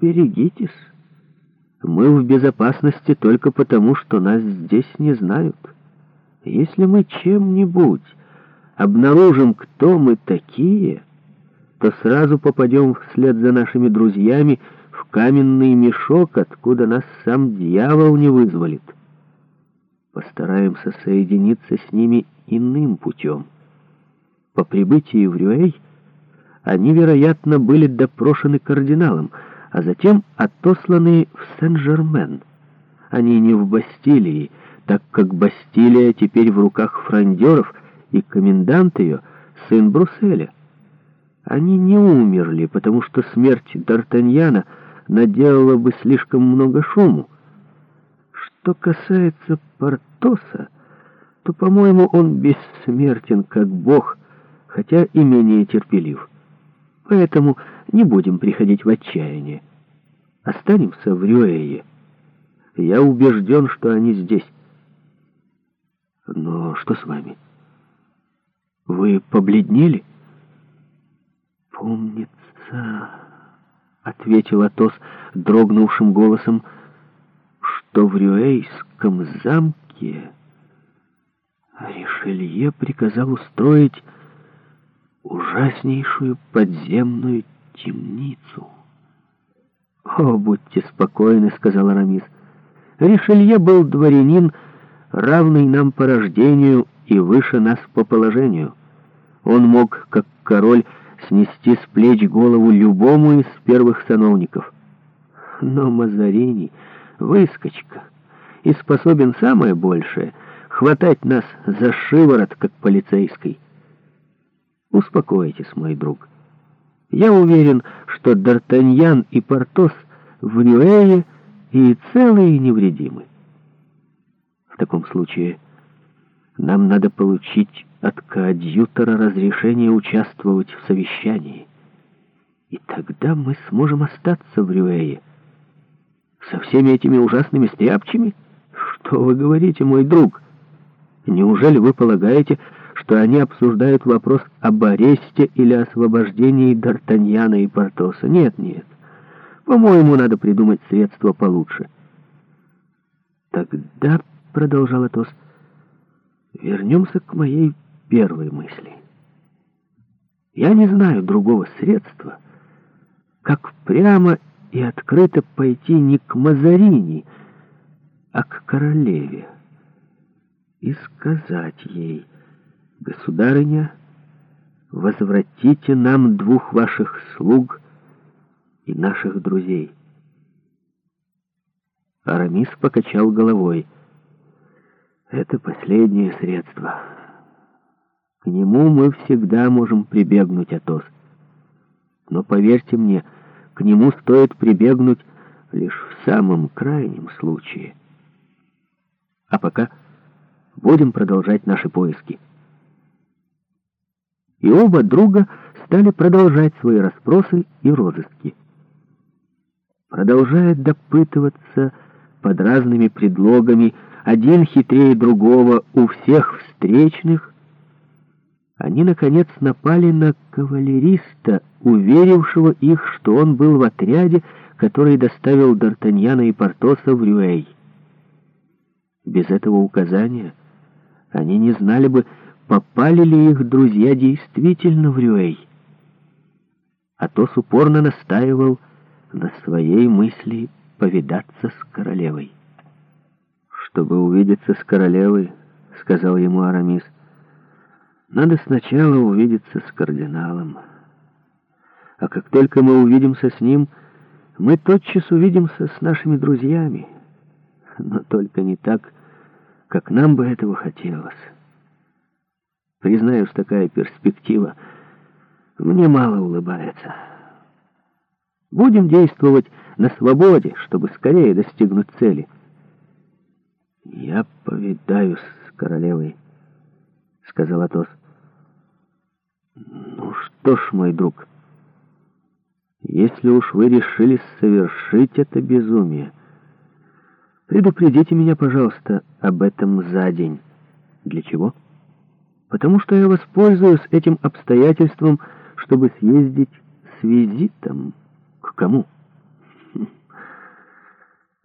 берегитесь. Мы в безопасности только потому, что нас здесь не знают. Если мы чем-нибудь обнаружим, кто мы такие, то сразу попадем вслед за нашими друзьями в каменный мешок, откуда нас сам дьявол не вызволит. Постараемся соединиться с ними иным путем. По прибытии в Рюэй они, вероятно, были допрошены кардиналом — а затем отосланы в Сен-Жермен. Они не в Бастилии, так как Бастилия теперь в руках фрондеров и комендант ее — сын Брусселя. Они не умерли, потому что смерть Д'Артаньяна наделала бы слишком много шуму. Что касается Портоса, то, по-моему, он бессмертен, как бог, хотя и менее терпелив. Поэтому не будем приходить в отчаяние. Останемся в Рюэе. Я убежден, что они здесь. Но что с вами? Вы побледнели? Помнится, — ответил Атос дрогнувшим голосом, — что в Рюэйском замке Ришелье приказал устроить ужаснейшую подземную темницу. «О, будьте спокойны», — сказал Арамис. «Ришелье был дворянин, равный нам по рождению и выше нас по положению. Он мог, как король, снести с плеч голову любому из первых сановников. Но Мазарини — выскочка, и способен самое большее — хватать нас за шиворот, как полицейский». Успокойтесь, мой друг. Я уверен, что Д'Артаньян и Портос в Нюэе и целые и невредимы. В таком случае нам надо получить от коадьютора разрешение участвовать в совещании. И тогда мы сможем остаться в Рюэе. Со всеми этими ужасными стряпчами? Что вы говорите, мой друг? Неужели вы полагаете, что они обсуждают вопрос об аресте или освобождении Д'Артаньяна и Портоса. Нет, нет. По-моему, надо придумать средства получше. Тогда, — продолжал Атос, — вернемся к моей первой мысли. Я не знаю другого средства, как прямо и открыто пойти не к Мазарини, а к королеве и сказать ей — «Государыня, возвратите нам двух ваших слуг и наших друзей». Арамис покачал головой. «Это последнее средство. К нему мы всегда можем прибегнуть, Атос. Но поверьте мне, к нему стоит прибегнуть лишь в самом крайнем случае. А пока будем продолжать наши поиски» и оба друга стали продолжать свои расспросы и розыски. Продолжая допытываться под разными предлогами, один хитрее другого у всех встречных, они, наконец, напали на кавалериста, уверившего их, что он был в отряде, который доставил Д'Артаньяна и Портоса в Рюэй. Без этого указания они не знали бы, попали ли их друзья действительно в Рюэй. Атос упорно настаивал на своей мысли повидаться с королевой. «Чтобы увидеться с королевой, — сказал ему Арамис, — надо сначала увидеться с кардиналом. А как только мы увидимся с ним, мы тотчас увидимся с нашими друзьями, но только не так, как нам бы этого хотелось». Признаюсь, такая перспектива мне мало улыбается. Будем действовать на свободе, чтобы скорее достигнуть цели. Я повидаюсь с королевой, — сказал Атос. Ну что ж, мой друг, если уж вы решили совершить это безумие, предупредите меня, пожалуйста, об этом за день. Для чего? — потому что я воспользуюсь этим обстоятельством, чтобы съездить с визитом к кому?